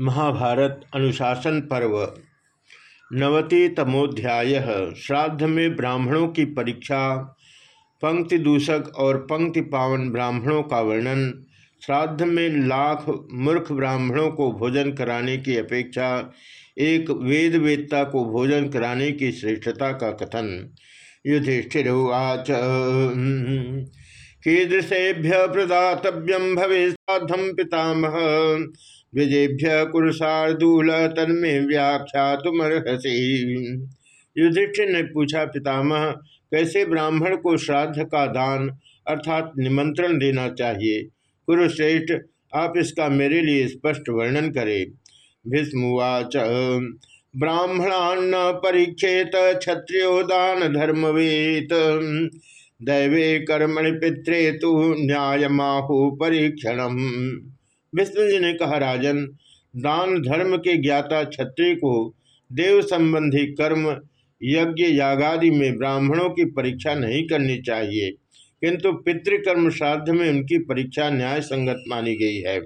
महाभारत अनुशासन पर्व। नवति तमोध्याय श्राद्ध में ब्राह्मणों की परीक्षा, पंक्ति दूषक और पंक्ति पावन ब्राह्मणों का वर्णन, श्राद्ध में लाख मूर्ख ब्राह्मणों को भोजन कराने की अपेक्षा, एक वेद वेदता को भोजन कराने की श्रेष्ठता का कथन। युधिष्ठिर उवाच। कीदृशेभ्य प्रदातव्यम भवे पितामह। विजेभ्य कुरुषार्दूल तन्मे व्याख्या तुम युधिष्ठिर ने पूछा, पितामह, कैसे ब्राह्मण को श्राद्ध का दान अर्थात निमंत्रण देना चाहिए? कुरुश्रेष्ठ, आप इसका मेरे लिए स्पष्ट वर्णन करें। भीष्मवाच ब्राह्मणान्न परीक्षेत क्षत्रियो दान धर्मवेत। दैवे कर्मणि पित्रे तो न्याय माहु परीक्षण विष्णु जी ने कहा, राजन, दान धर्म के ज्ञाता क्षत्रिय को देव संबंधी कर्म, यज्ञ, यागादि में ब्राह्मणों की परीक्षा नहीं करनी चाहिए, किंतु पितृकर्म श्राद्ध में उनकी परीक्षा न्याय संगत मानी गई है।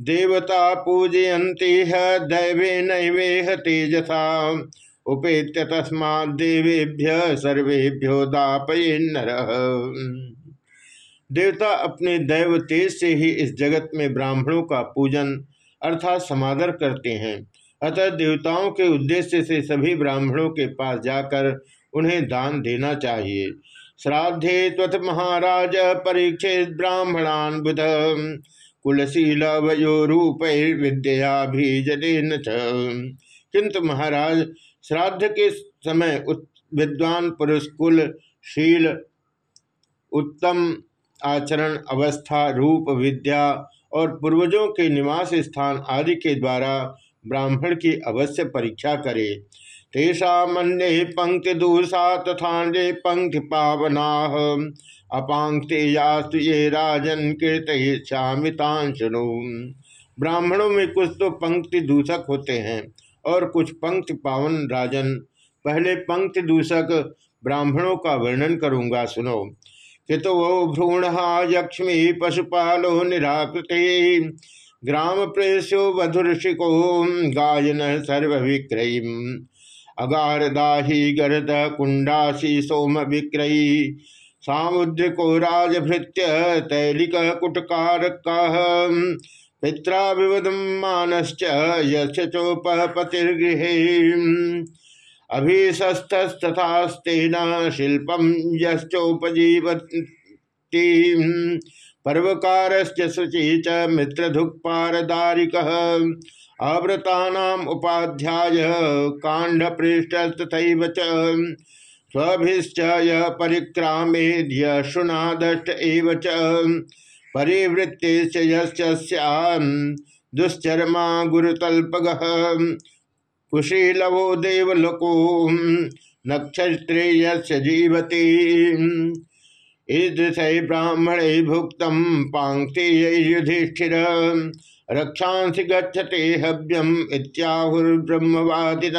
देवता पूजयंती है, दैवे नैवेह तेजसा, उपेत्य तस्मा देवेभ्य सर्वेभ्यो दापये नर। देवता अपने दैव तेज से ही इस जगत में ब्राह्मणों का पूजन अर्थात समादर करते हैं। अतः देवताओं के उद्देश्य से सभी ब्राह्मणों के पास जाकर उन्हें दान देना चाहिए। श्राद्धे त्वथ महाराज परीक्षित ब्राह्मणान बुध कुलशील वयो रूप विद्या भी जन किंतु महाराज, श्राद्ध के समय विद्वान पुरुष कुल, शील, उत्तम आचरण, अवस्था, रूप, विद्या और पूर्वजों के निवास स्थान आदि के द्वारा ब्राह्मण की अवश्य परीक्षा करे। तेषा मन्ये पंक्ति दूषा तथा पंक्ति पावना। अपांक्ते यास्तु ये राजन कीर्तयिष्यामितांशनु ब्राह्मणों में कुछ तो पंक्ति दूषक होते हैं और कुछ पंक्ति पावन राजन। पहले पंक्ति दूषक ब्राह्मणों का वर्णन करूँगा, सुनो। हितो भ्रूण यक्ष्मी पशुपालो निराकृते। ग्राम प्रेशो वधुषिको गायन सर्वविक्रयी अगारदाही गर्द कुंडासी सोम विक्रयी सामुद्रिको राजभृत्य तैलिक कुटकारक। पिता विवदम मानश्च यशोपतिर्गृह अभिशस्तस्थास्तेन शिल्पम यश्चोपजीवती। पर्वकारश्च शुचि च मित्रधुक्पारदारिक आवृता उपाध्याय कांडपृष्ठ च। स्वभिश्च य परिक्रामेद्य शुनादष्ट एव च। दुश्चरमा गुरुतल्पग। कुशीलवो देवलोको नक्षत्रेय जीवती। ईदृश ब्राह्मण भुक्त पांक्ति युधिष्ठिर, रक्षांसि गच्छते हव्यम इत्याहुर्ब्रह्मवादिन।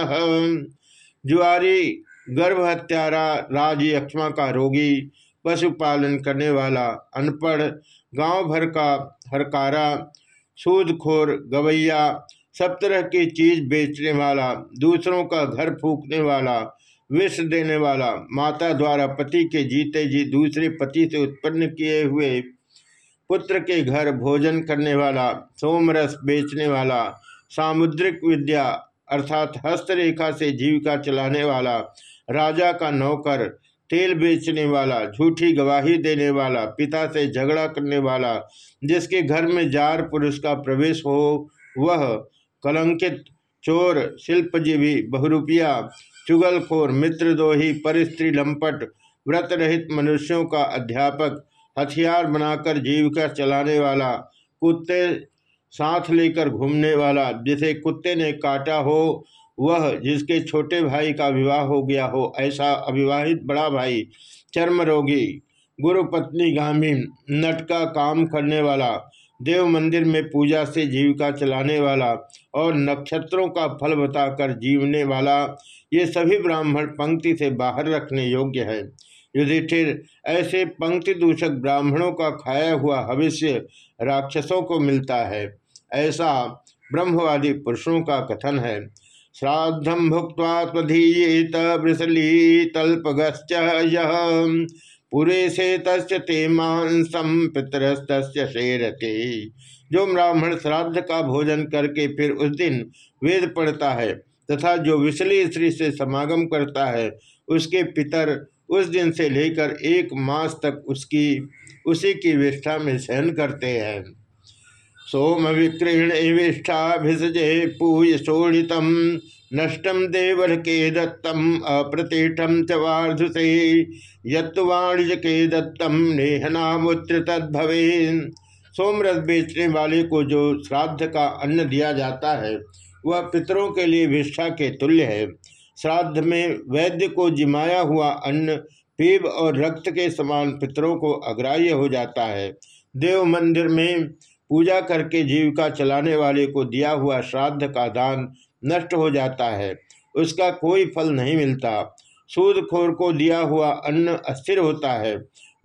जुआरी गर्भहत्यारा राजयक्ष्मा का रोगी, पशुपालन करने वाला अनपढ़, गाँव भर का हरकारा, सूदखोर गवैया सब तरह की चीज़ बेचने वाला, दूसरों का घर फूकने वाला, विष देने वाला, माता द्वारा पति के जीते जी दूसरे पति से उत्पन्न किए हुए पुत्र के घर भोजन करने वाला, सोमरस बेचने वाला, सामुद्रिक विद्या अर्थात हस्तरेखा से जीविका चलाने वाला, राजा का नौकर, तेल बेचने वाला, झूठी गवाही देने वाला, पिता से झगड़ा करने वाला, जिसके घर में जार पुरुष का प्रवेश हो, वह कलंकित चोर, शिल्पजीवी, बहुरूपिया, चुगलखोर मित्रदोही परिस्त्री, लंपट व्रत रहित मनुष्यों का अध्यापक, हथियार बनाकर जीविका चलाने वाला, कुत्ते साथ लेकर घूमने वाला, जिसे कुत्ते ने काटा हो, वह जिसके छोटे भाई का विवाह हो गया हो, ऐसा अविवाहित बड़ा भाई चर्म रोगी गुरु पत्नी गामी, नटका काम करने वाला देव मंदिर में पूजा से जीविका चलाने वाला और नक्षत्रों का फल बताकर जीवने वाला, ये सभी ब्राह्मण पंक्ति से बाहर रखने योग्य है। युधिष्ठिर, ऐसे पंक्ति दूषक ब्राह्मणों का खाया हुआ भविष्य राक्षसों को मिलता है। ऐसा ब्रह्मवादी पुरुषों का कथन है। श्राद्धम भुक्त वृसलीतल्पगश्च यह पुरे से ते पितरस्त शेरते जो ब्राह्मण श्राद्ध का भोजन करके फिर उस दिन वेद पढ़ता है तथा जो विशली स्त्री से समागम करता है, उसके पितर उस दिन से लेकर एक मास तक उसकी, उसी की विष्ठा में सहन करते हैं। सोम विक्रीण विष्ठा भिषजे पूय शोणित नष्टम देवर के दत्तम अप्रतिष्ठम च वार्धुसे यत्वाणिज के दत्तम नेहनामुत्र तद्भवे सोमरस बेचने वाले को जो श्राद्ध का अन्न दिया जाता है, वह पितरों के लिए विष्ठा के तुल्य है। श्राद्ध में वैद्य को जिमाया हुआ अन्न, पीब और रक्त के समान पितरों को अग्राह्य हो जाता है। देव मंदिर में पूजा करके जीविका चलाने वाले को दिया हुआ श्राद्ध का दान नष्ट हो जाता है। उसका कोई फल नहीं मिलता। सूदखोर को दिया हुआ अन्न अस्थिर होता है।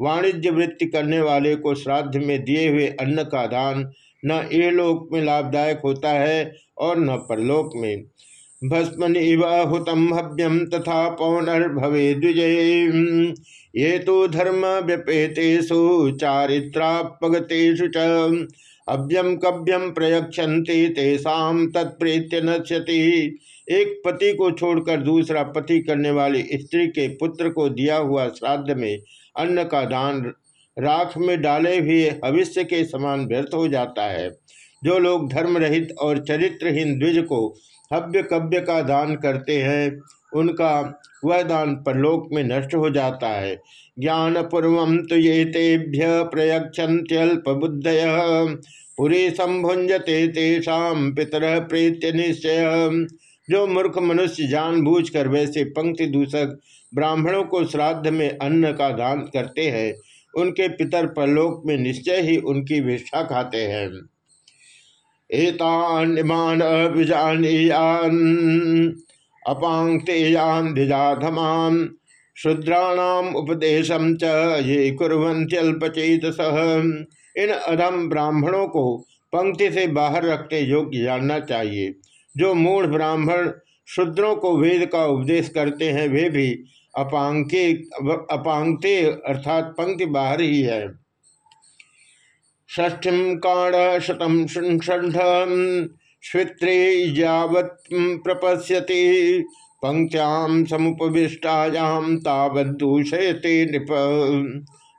वाणिज्य वृत्ति करने वाले को श्राद्ध में दिए हुए अन्न का दान न एलोक में लाभदायक होता है और न परलोक में। भस्मन इव हुतम हव्यम तथा पौनर्भवे द्विजय ये तो धर्म व्यपेतेषु, चारित्रापगतेषु च। अव्यम कव्यम प्रयक्षति तेषा तत्प्रेत्य नश्यति। एक पति को छोड़कर दूसरा पति करने वाली स्त्री के पुत्र को दिया हुआ श्राद्ध में अन्न का दान राख में डाले हुए भविष्य के समान व्यर्थ हो जाता है। जो लोग धर्म रहित और चरित्रहीन द्विज को हव्य कव्य का दान करते हैं उनका वह दान परलोक में नष्ट हो जाता है। ज्ञान पूर्व तो ये तेभ्य प्रयक्षल्प बुद्धय पुरी संभुंजते तेषा पितर प्रीत्य निश्चय। जो मूर्ख मनुष्य जानबूझकर वैसे पंक्ति दूषक ब्राह्मणों को श्राद्ध में अन्न का दान करते हैं, उनके पितर परलोक में निश्चय ही उनकी विष्ठा खाते हैं। एतान बीजानीयान अपांगतेयान धिजाधमान शूद्राणाम उपदेशम च ये कुरंत्यल्पचेत इन अधम ब्राह्मणों को पंक्ति से बाहर रखते योग्य जानना चाहिए। जो मूढ़ ब्राह्मण शूद्रों को वेद का उपदेश करते हैं, वे भी अपांके अपांगते अर्थात पंक्ति बाहर ही है। ष्ठीम काण शतम षंठ यावत प्रपश्यति। पंक्त्याम समुपविष्टायाम तावदूषयते नृप।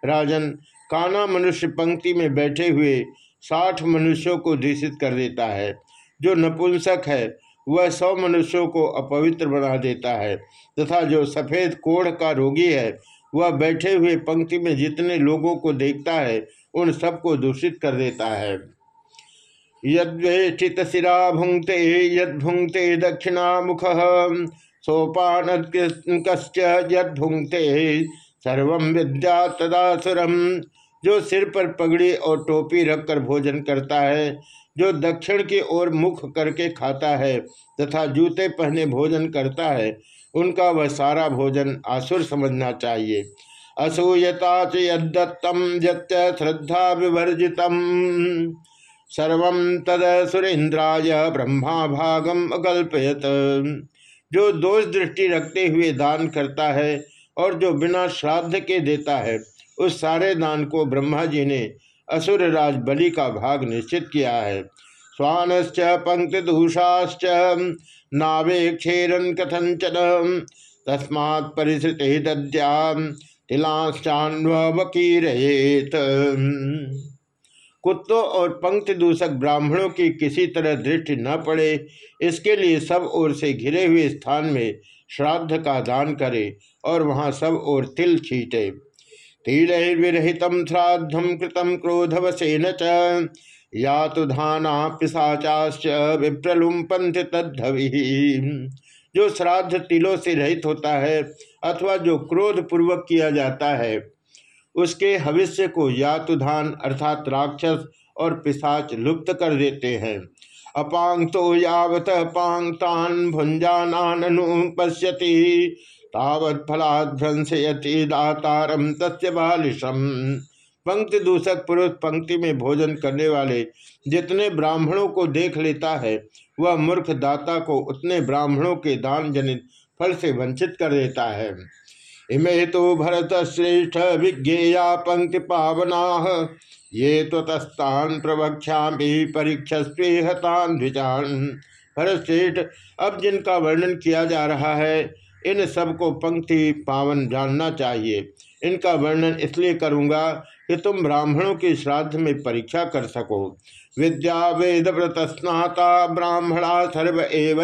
राजन काना मनुष्य पंक्ति में बैठे हुए साठ मनुष्यों को दूषित कर देता है। जो नपुंसक है, वह सौ मनुष्यों को अपवित्र बना देता है। तथा जो सफ़ेद कोढ़ का रोगी है, वह बैठे हुए पंक्ति में जितने लोगों को देखता है, उन सबको दूषित कर देता है। यद्वेष्टित सिरा भुंगते यद भुंगते दक्षिणा मुख सोपान यद भुंगते सर्व विद्या तदासुरम। जो सिर पर पगड़ी और टोपी रखकर भोजन करता है, जो दक्षिण की ओर मुख करके खाता है तथा जूते पहने भोजन करता है, उनका वह सारा भोजन आसुर समझना चाहिए। असूयता च यदत्तम यत्त श्रद्धा विवर्जित सर्व तद सुरेन्द्राय ब्रह्मा भागम अकल्पयत। जो दोष दृष्टि रखते हुए दान करता है और जो बिना श्राद्ध के देता है, उस सारे दान को ब्रह्मा जी ने असुर राज बलि का भाग निश्चित किया है। स्वानश्च पंक्ति दूषाश्च नावे क्षेरन कथंचन तस्मात् परिश्रुते दद्याम तिलाश्चान्वकीरेत कुत्तों और पंक्ति दूषक ब्राह्मणों की किसी तरह दृष्टि न पड़े, इसके लिए सब ओर से घिरे हुए स्थान में श्राद्ध का दान करे और वहाँ सब ओर तिल छीटे। तिलैर्विरहित श्राद्धम कृतम क्रोधवसेन च। या तो धाना पिशाचाश्च विप्रलुम्पंथ तद्धवि। जो श्राद्ध तिलों से रहित होता है अथवा जो क्रोध पूर्वक किया जाता है उसके भविष्य को यातुधान अर्थात राक्षस और पिशाच लुप्त कर देते हैं। अपांग तो यावत पांगतान भुंजानु पश्यति। तावत फलाद दातारम तस्य बालिशम। पंक्ति दूषक पुरुष पंक्ति में भोजन करने वाले जितने ब्राह्मणों को देख लेता है, वह मूर्ख दाता को उतने ब्राह्मणों के दान जनित फल से वंचित कर देता है। इमे तो भरत श्रेष्ठ विज्ञेया पंक्ति पावना ये तस्तान प्रवक्षा भी परीक्षस्वेहतान द्विजान। भरत श्रेष्ठ अब जिनका वर्णन किया जा रहा है, इन सबको पंक्ति पावन जानना चाहिए। इनका वर्णन इसलिए करूँगा कि तुम ब्राह्मणों की श्राद्ध में परीक्षा कर सको। विद्या वेद व्रत स्नाता ब्राह्मणा सर्व एव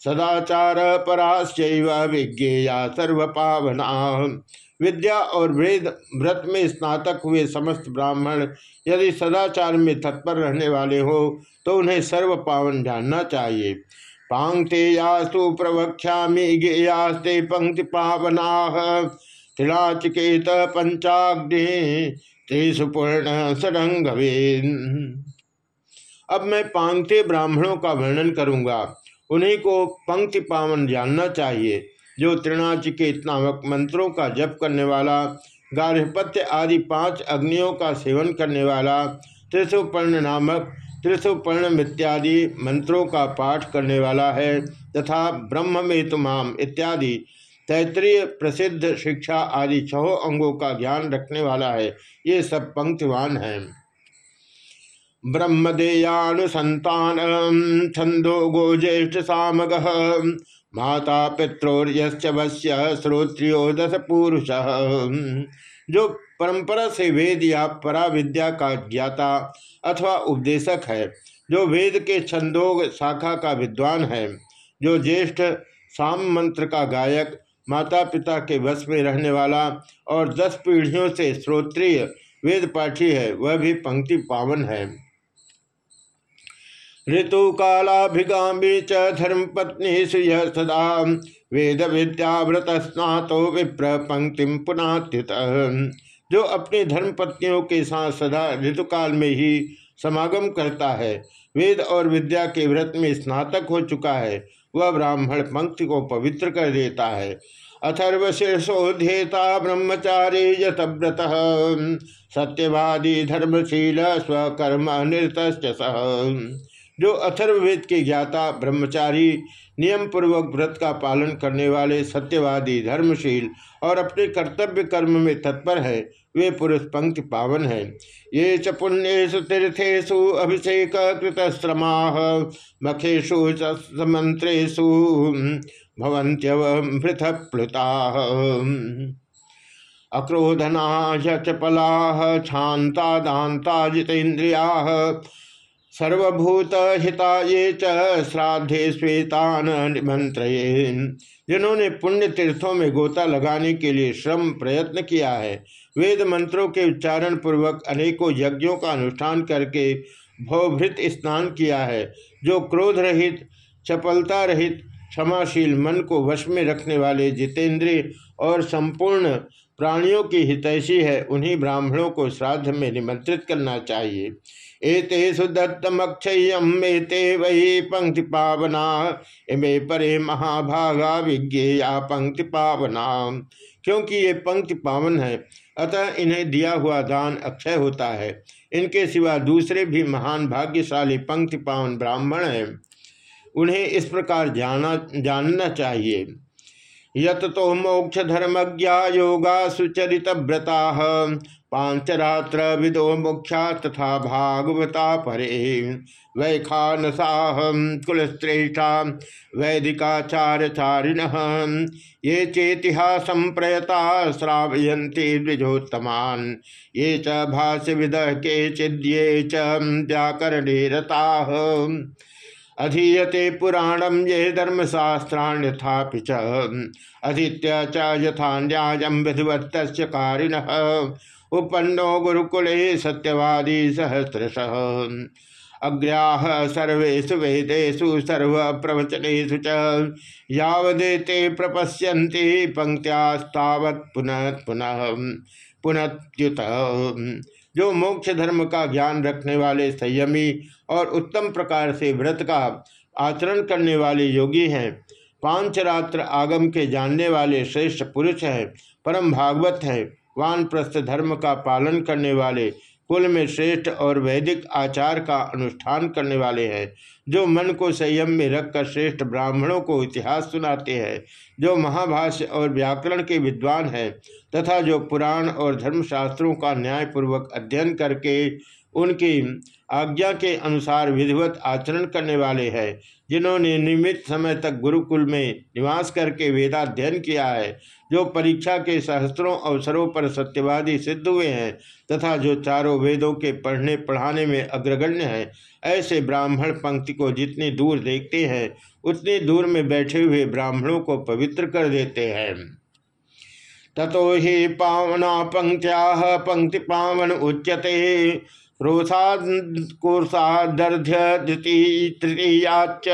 सदाचार पराश्चैव विज्ञेया सर्व पावना विद्या और वेद व्रत में स्नातक हुए समस्त ब्राह्मण यदि सदाचार में तत्पर रहने वाले हो तो उन्हें सर्व पावन जानना चाहिए। पांगते यासु प्रवक्षा गेयास्ते पंक्ति पावना त्रिलाचिकेत पंचाग्नि त्रिसुपूर्ण सडंगवे अब मैं पांगते ब्राह्मणों का वर्णन करूँगा। उन्हीं को पंक्ति पावन जानना चाहिए। जो त्रिनाचिकेत नामक मंत्रों का जप करने वाला, गार्हपत्य आदि पाँच अग्नियों का सेवन करने वाला त्रिशुपर्ण नामक त्रिशुपर्ण इत्यादि मंत्रों का पाठ करने वाला है, तथा ब्रह्म में तुमाम इत्यादि तैतरीय प्रसिद्ध शिक्षा आदि छहों अंगों का ज्ञान रखने वाला है। ये सब पंक्तिवान है। ब्रह्मदेयानुसंतान छंदो गो ज्येष्ठ सामग माता पित्रोर्यश्चवश्य श्रोत्रियो दस पुरुष जो परंपरा से वेद या परा विद्या का ज्ञाता अथवा उपदेशक है, जो वेद के छंदोग शाखा का विद्वान है, जो ज्येष्ठ साम मंत्र का गायक, माता पिता के वश में रहने वाला और दस पीढ़ियों से श्रोत्रिय वेद पाठी है, वह भी पंक्ति पावन है। ऋतु कालाभिगामी च धर्म पत्नी सदा। वेद विद्याव्रत स्नातो विप्र पंक्ति पुनात्युत जो अपनी धर्म पत्नियों के साथ सदा ऋतुकाल में ही समागम करता है, वेद और विद्या के व्रत में स्नातक हो चुका है, वह ब्राह्मण पंक्ति को पवित्र कर देता है। अथर्व अथर्वशीर्षोध्येता ब्रह्मचारी यथव्रत। सत्यवादी धर्मशील स्वकर्म निरत जो अथर्ववेद के ज्ञाता, ब्रह्मचारी नियम पूर्वक व्रत का पालन करने वाले, सत्यवादी, धर्मशील और अपने कर्तव्य कर्म में तत्पर है, वे पुरुष पंक्ति पावन है। ये च पुण्येशु तीर्थेशु अभिषेक कृतश्रमा मखेशु मंत्रेशु भवंत्यवृथ प्लुता अक्रोधना चपला शांता दाता जितेन्द्रिया सर्वभूत हिता ये च श्राद्धे श्वेतान निमंत्रेन जिन्होंने पुण्य तीर्थों में गोता लगाने के लिए श्रम प्रयत्न किया है, वेद मंत्रों के उच्चारण पूर्वक अनेकों यज्ञों का अनुष्ठान करके भवभृत स्नान किया है, जो क्रोध रहित चपलता रहित क्षमाशील मन को वश में रखने वाले जितेंद्रिय और संपूर्ण प्राणियों की हितैषी है, उन्हीं ब्राह्मणों को श्राद्ध में निमंत्रित करना चाहिए। एतेषु दत्तमक्षय्यम एते वही पंक्ति पावना इमे परे महाभागा विज्ञेया पंक्ति पावना क्योंकि ये पंक्ति पावन है, अतः इन्हें दिया हुआ दान अक्षय होता है। इनके सिवा दूसरे भी महान भाग्यशाली पंक्ति पावन ब्राह्मण हैं। उन्हें इस प्रकार जाना, जानना चाहिए। यत तो मोक्ष धर्मज्ञा योगा सुचरित व्रता पांचरात्र विदो मुख्या तथा भागवता परे। वैखानसाह कुलश्रेष्ठा वैदिकाचार्यचारिण। ये चेतिहास प्रयता श्रावयन्ति द्विजोत्तमान। ये च भाष्य विद के चिद्ये च रताः। अधीयते पुराणम ये धर्मशास्त्राण्यथापि च। अधीत्य च यथा कारिण। उपन्नो गुरुकुले सत्यवादी सहस्रश। अग्र्याह सर्वेशु वेदेशु सर्व प्रवचनेशु च यावदेते प्रपश्यन्ति पंक्त्यास्तावत् पुनः पुनः पुनत्युत। जो मोक्ष धर्म का ज्ञान रखने वाले संयमी और उत्तम प्रकार से व्रत का आचरण करने वाले योगी हैं, पाँच रात्र आगम के जानने वाले श्रेष्ठ पुरुष हैं, परम भागवत हैं वानप्रस्थ धर्म का पालन करने वाले, कुल में श्रेष्ठ और वैदिक आचार का अनुष्ठान करने वाले हैं, जो मन को संयम में रखकर श्रेष्ठ ब्राह्मणों को इतिहास सुनाते हैं, जो महाभाष्य और व्याकरण के विद्वान हैं, तथा जो पुराण और धर्मशास्त्रों का न्यायपूर्वक अध्ययन करके उनकी आज्ञा के अनुसार विधिवत आचरण करने वाले हैं, जिन्होंने नियमित समय तक गुरुकुल में निवास करके वेदाध्ययन किया है, जो परीक्षा के सहस्त्रों अवसरों पर सत्यवादी सिद्ध हुए हैं तथा जो चारों वेदों के पढ़ने पढ़ाने में अग्रगण्य हैं, ऐसे ब्राह्मण पंक्ति को जितनी दूर देखते हैं, उतनी दूर में बैठे हुए ब्राह्मणों को पवित्र कर देते हैं। ततो ही पावना पंक्त्या पंक्ति पावन उच्यते तृतीयाच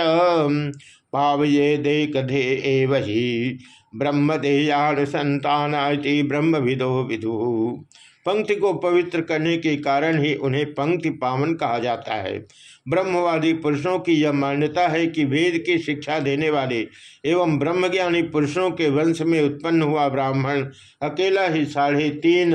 पावये दे कधे एव ही ब्रह्मदेयाण संतान ब्रह्म विदो विदु। पंक्ति को पवित्र करने के कारण ही उन्हें पंक्ति पावन कहा जाता है। ब्रह्मवादी पुरुषों की यह मान्यता है कि वेद की शिक्षा देने वाले एवं ब्रह्मज्ञानी पुरुषों के वंश में उत्पन्न हुआ ब्राह्मण अकेला ही साढ़े तीन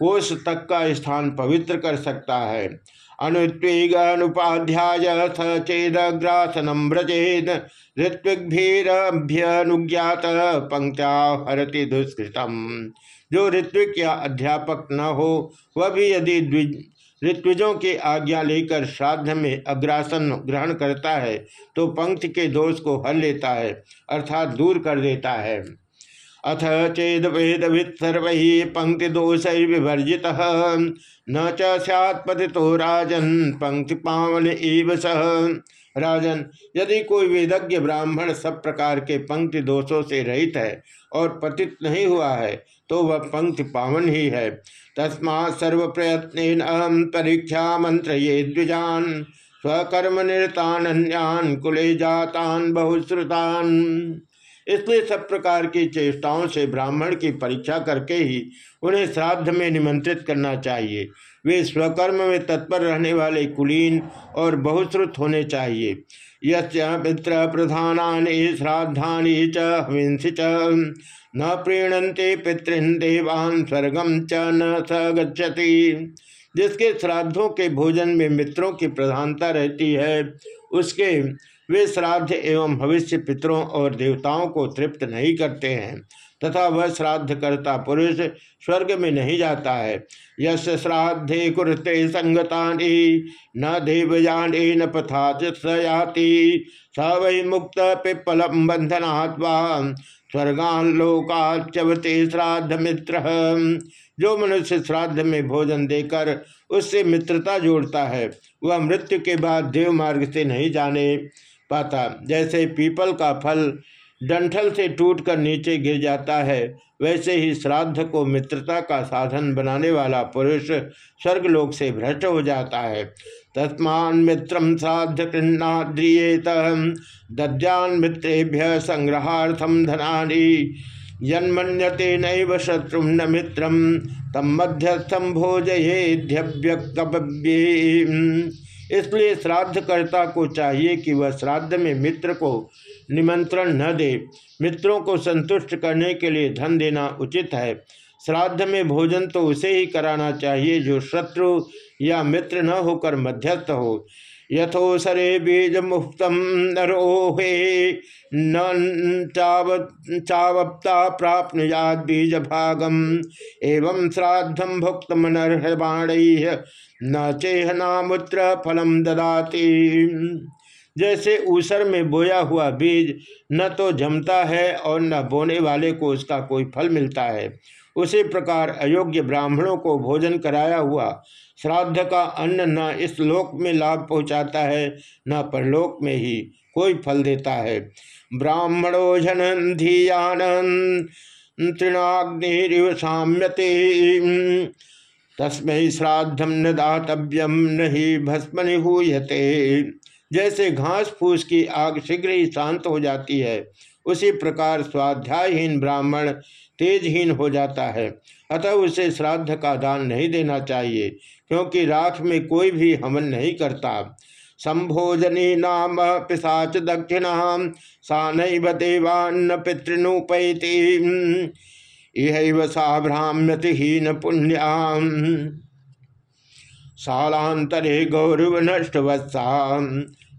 कोष तक का स्थान पवित्र कर सकता है। अनुत्वेगानुपाध्याय स चेदग्रासनम व्रजेद ऋत्विग्भीरभ्यनुज्ञात पंक्त्या हरति दुष्कृतम। जो ऋत्विक या अध्यापक न हो, वह भी यदि ऋत्विजों की आज्ञा लेकर श्राद्ध में अग्रासन ग्रहण करता है तो पंक्ति के दोष को हर लेता है, अर्थात दूर कर देता है। अथ चेद वेद सर्व पंक्ति दोष न चति तो राजन पंक्ति पावन एव सह राजन, यदि कोई वेदज्ञ ब्राह्मण सब प्रकार के पंक्ति दोषों से रहित है और पतित नहीं हुआ है तो वह पंक्ति पावन ही है। तस्मा सर्व प्रयत्न अहम परीक्षा मंत्र ये द्विजान, स्वकर्म निरतान अन्यान कुले जातान बहुश्रुतान। इसलिए सब प्रकार की चेष्टाओं से ब्राह्मण की परीक्षा करके ही उन्हें श्राद्ध में निमंत्रित करना चाहिए। वे स्वकर्म में तत्पर रहने वाले कुलीन और बहुश्रुत होने चाहिए। यत्र प्रधान श्राद्धा च च। न प्रीणंते पितृन देवान स्वर्गम च न स जिसके श्राद्धों के भोजन में मित्रों की प्रधानता रहती है, उसके वे श्राद्ध एवं भविष्य पितरों और देवताओं को तृप्त नहीं करते हैं, तथा वह श्राद्ध करता पुरुष स्वर्ग में नहीं जाता है। यश श्राद्धे कुरते संगता न देवयानी, न पथा सयाति, स वै मुक्त पिप्पलम बंधनात्वा स्वर्गालोकाचवते श्राद्ध मित्र। जो मनुष्य श्राद्ध में भोजन देकर उससे मित्रता जोड़ता है, वह मृत्यु के बाद देव मार्ग से नहीं जाने। पाता। जैसे पीपल का फल डंठल से टूटकर नीचे गिर जाता है, वैसे ही श्राद्ध को मित्रता का साधन बनाने वाला पुरुष स्वर्गलोक से भ्रष्ट हो जाता है। तस्मान मित्रम श्राद्ध कृष्णाद्रियेत दद्यान मित्रेभ्य संग्रहार्थम धनानी, यन्मन्यते नैव शत्रु न मित्रम तम मध्यस्थम भोजयेध्यव्यक्तव्ये इसलिए श्राद्धकर्ता को चाहिए कि वह श्राद्ध में मित्र को निमंत्रण न दे। मित्रों को संतुष्ट करने के लिए धन देना उचित है। श्राद्ध में भोजन तो उसे ही कराना चाहिए जो शत्रु या मित्र न होकर मध्यस्थ हो। यथोसरे बीज मुक्तम नरोहे न चावप्ता प्राप्त बीज भागम एवं श्राद्धम भुक्त न चेहनामुत्र फलम ददाती। जैसे ऊसर में बोया हुआ बीज न तो जमता है और न बोने वाले को उसका कोई फल मिलता है। उसी प्रकार अयोग्य ब्राह्मणों को भोजन कराया हुआ श्राद्ध का अन्न न इस लोक में लाभ पहुँचाता है, न परलोक में ही कोई फल देता है। ब्राह्मणो जन धीयान तृणाग्निव साम्यते। तस्म श्राद्धम न दातव्यम नहीं भस्म निहूयते जैसे घास फूस की आग शीघ्र ही शांत हो जाती है, उसी प्रकार स्वाध्यायहीन ब्राह्मण तेजहीन हो जाता है। अतः उसे श्राद्ध का दान नहीं देना चाहिए, क्योंकि राख में कोई भी हमन नहीं करता। संभोजनी नाम पिशाच दक्षिणा, सा नैव देवान्न पितृनुपैति। इह सा भ्राम्यतिहीन पुण्याम सालांतरे गौरव नष्टवत्सा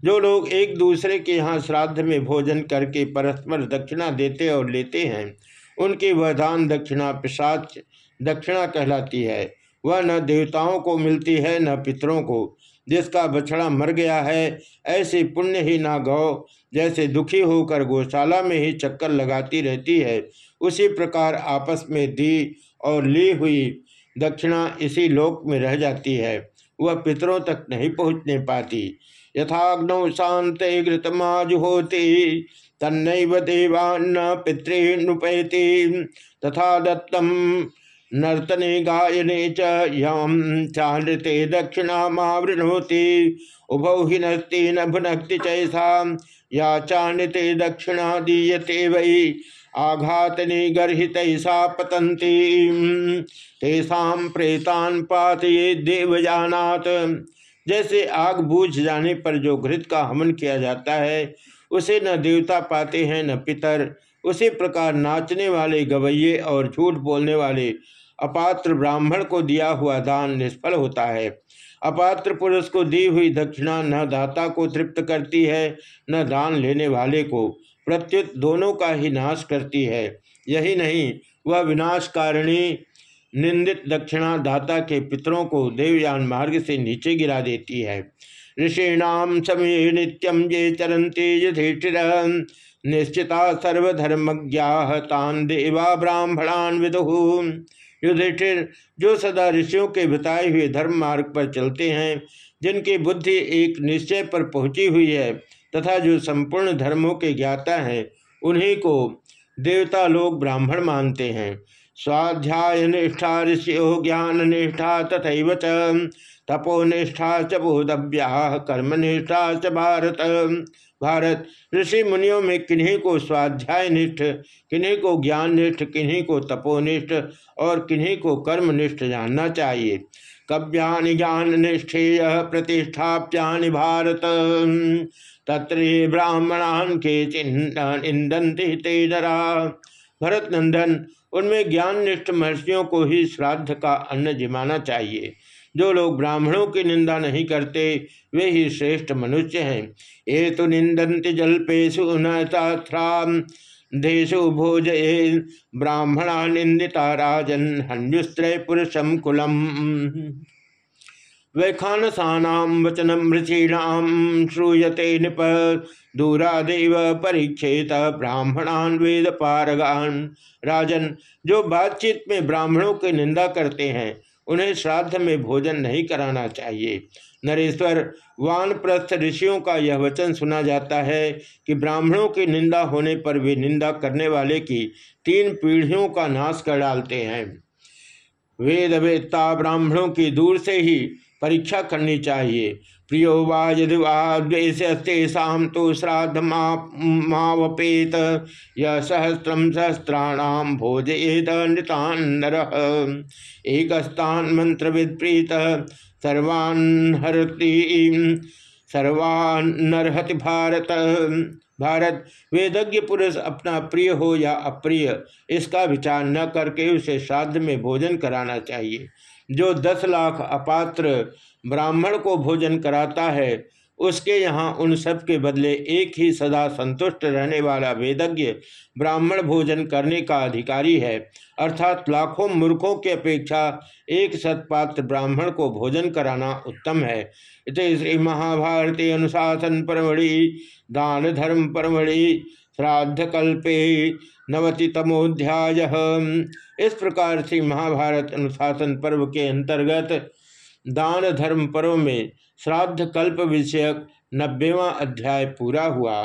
जो लोग एक दूसरे के यहाँ श्राद्ध में भोजन करके परस्पर दक्षिणा देते और लेते हैं, उनकी वह दान दक्षिणा पिशाच, दक्षिणा कहलाती है। वह न देवताओं को मिलती है, न पितरों को। जिसका बछड़ा मर गया है, ऐसे पुण्य ही ना गौ। जैसे दुखी होकर गौशाला में ही चक्कर लगाती रहती है, उसी प्रकार आपस में दी और ली हुई दक्षिणा इसी लोक में रह जाती है। वह पितरों तक नहीं पहुँचने पाती। यथाग्नौ शांत घृतमाजुहोति तन्नैव देवान्न पितृनुपैति, तथा दत्तम नर्तने गायने च यम चानृते दक्षिणा मावृणोति उभौ हि न भुनक्ति चैसा या चानृते दक्षिणा दीयते वै आघातने गर्हित सा पतंती तेषा प्रेतान पातये देवजानात जैसे आग बूझ जाने पर जो घृत का हमन किया जाता है, उसे न देवता पाते हैं, न पितर। उसी प्रकार नाचने वाले गवैये और झूठ बोलने वाले अपात्र ब्राह्मण को दिया हुआ दान निष्फल होता है। अपात्र पुरुष को दी हुई दक्षिणा न दाता को तृप्त करती है, न दान लेने वाले को। प्रत्युत दोनों का ही नाश करती है। यही नहीं, वह विनाश कारिणी निंदित दक्षिणा दाता के पितरों को देवयान मार्ग से नीचे गिरा देती है। ऋषिणाम समय नित्यम ये चरंते युधिष्ठिर। निश्चिता सर्वधर्मज्ञा तान देवा ब्राह्मणान विदुहु युधिष्ठिर जो सदा ऋषियों के बताए हुए धर्म मार्ग पर चलते हैं, जिनकी बुद्धि एक निश्चय पर पहुँची हुई है तथा जो संपूर्ण धर्मों के ज्ञाता हैं, उन्हीं को देवता लोग ब्राह्मण मानते हैं। स्वाध्याय निष्ठा ऋषियो ज्ञान निष्ठा तथा च। तपोनिष्ठा च बोधव्या, कर्मनिष्ठा च भारत। भारत। ऋषि मुनियों में किन्हीं को स्वाध्याय निष्ठ किन्हीं को ज्ञान निष्ठ किन्हीं को तपोनिष्ठ और किन्हीं को कर्मनिष्ठ जानना चाहिए। कव्यानि ज्ञान निष्ठेय प्रतिष्ठाप्यानि भारत। तत्र ब्राह्मणान के चिन्ह ते नरा भरत नंदन उनमें ज्ञान निष्ठ महर्षियों को ही श्राद्ध का अन्न जिमाना चाहिए। जो लोग ब्राह्मणों की निंदा नहीं करते, वे ही श्रेष्ठ मनुष्य हैं। ये तो निंदन्ति जल्पेशु नाथ्राम देशु भोज ब्राह्मणा निंदिता राजन हन्युस्त्रय पुरुषम कुलम। वैखानसानाम वचनम ऋषीणाम श्रूयते नृप, दूरादेव परीक्षेत ब्राह्मणान वेद पारगान राजन, जो बातचीत में ब्राह्मणों की निंदा करते हैं उन्हें श्राद्ध में भोजन नहीं कराना चाहिए। नरेश्वर, वानप्रस्थ ऋषियों का यह वचन सुना जाता है कि ब्राह्मणों की निंदा होने पर वे निंदा करने वाले की तीन पीढ़ियों का नाश कर डालते हैं। वेद वेदता ब्राह्मणों की दूर से ही परीक्षा करनी चाहिए। प्रियो वा यदि वा द्वेषस्तेषा तो श्राद्ध मावपेत यह सहस्रम सहस्राणाम भोजयेत नृतान्नर एकस्तान मंत्र विप्रीत सर्वान्हरति सर्वान्नर्हति भारत। भारत वेदज्ञ पुरुष अपना प्रिय हो या अप्रिय, इसका विचार न करके उसे श्राद्ध में भोजन कराना चाहिए। जो दस लाख अपात्र ब्राह्मण को भोजन कराता है, उसके यहाँ उन सब के बदले एक ही सदा संतुष्ट रहने वाला वेदज्ञ ब्राह्मण भोजन करने का अधिकारी है। अर्थात लाखों मूर्खों की अपेक्षा एक सत्पात्र ब्राह्मण को भोजन कराना उत्तम है। इत श्री महाभारती अनुशासन परमढ़ि, दान धर्म परमढ़ि श्राद्ध कल्पे नवति तमोध्याय इस प्रकार से महाभारत अनुशासन पर्व के अंतर्गत दान धर्म पर्व में श्राद्ध कल्प विषयक नब्बेवा अध्याय पूरा हुआ।